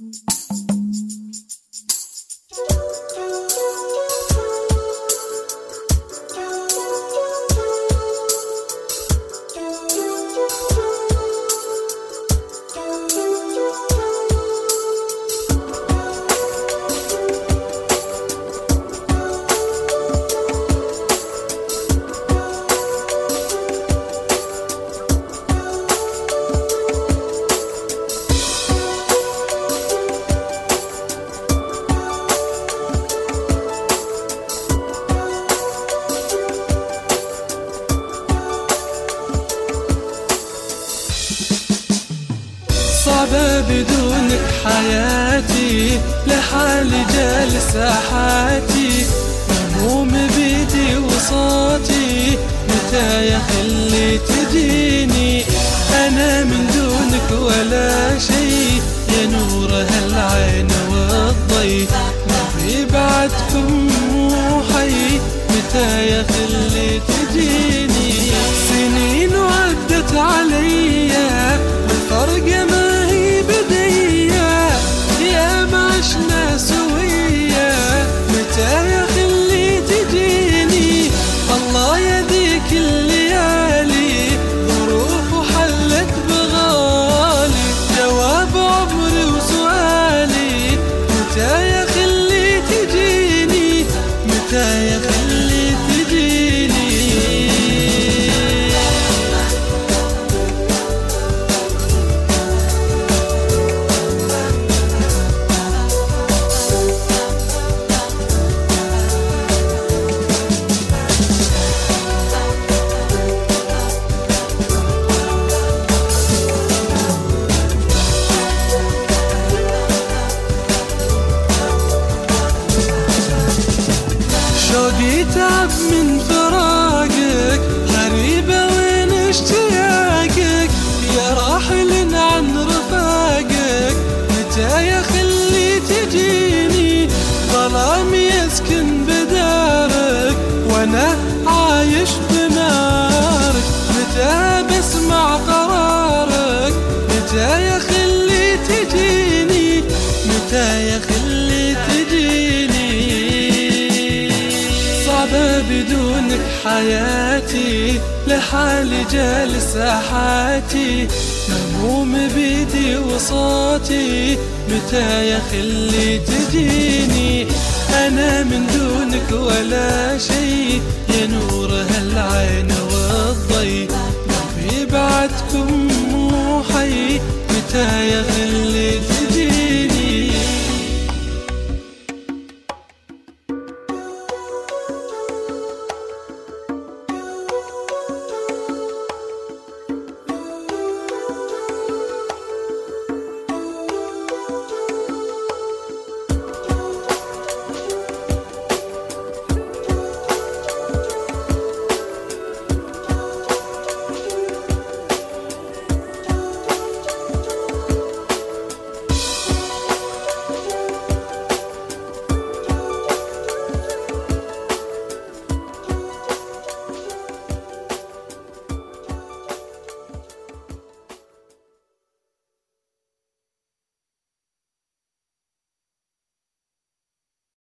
mm-hmm. صعبة بدونك حياتي لحالي جالس حاتي هموم بيدي وصوتي متى يا خلي تجيني؟ أنا من دونك ولا شي يا نور هالعين والضي. في بعدكم مو حي متى يا خلي تجيني؟ تعب من فراقك غريبة وين اشتياقك؟ يا راحل عن رفاقك متى يا خلي تجيني؟ ظلام يسكن بدارك وأنا عايش بنارك. متى بدونك حياتي لحالي جالس حاتي هموم بيدي وصوتي متى يا خلي تجيني؟ أنا من دونك ولا شي يا نور هالعين والضي في بعدكم